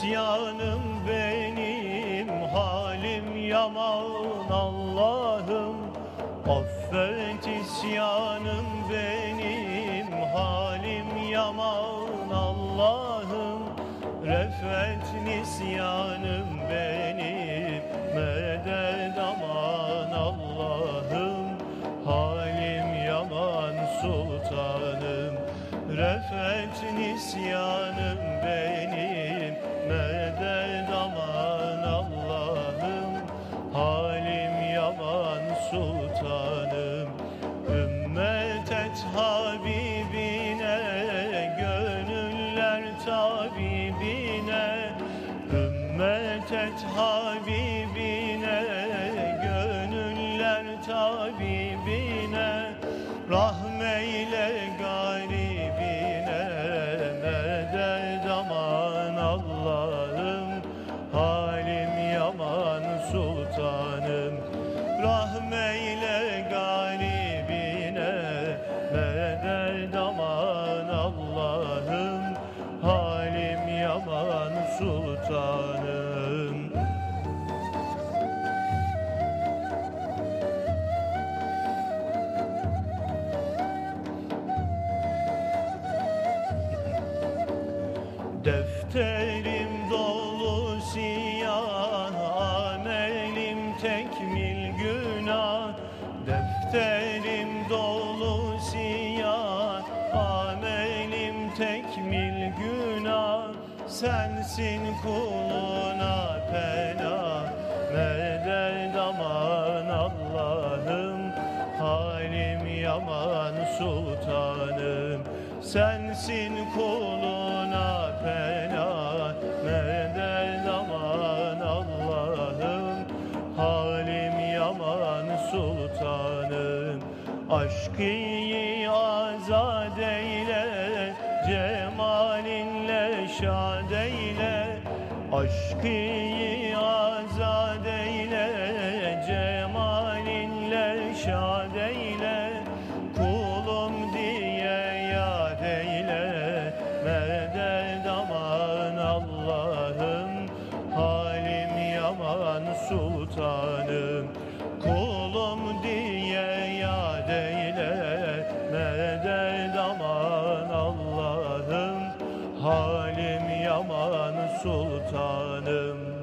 isyanım benim halim yaman Allah'ım. Affet isyanım benim halim yaman Allah'ım. Refet nisyanım benim medet aman Allah'ım. Halim yaman sultanım Refet nisyanım benim medet aman Allah'ım. Halim yaman sultanım Ümmet et Habibine Gönüller tabibine. Ümmet et Habibine sultanım. Rahmeyle galibine Medet aman Allah'ım. Halim yaman sultanım Sensin kuluna pena Medet aman Allah'ım? Halim yaman sultanım. Sensin kuluna pena Medet aman Allah'ım? Halim yaman sultanım. Aşkı azad eyle şad eyle Aşkı azad eyle Cemalinle şad eyle Kulum diye yad eyle Medet aman Allah'ım Halim yaman sultanım Halim yaman sultanım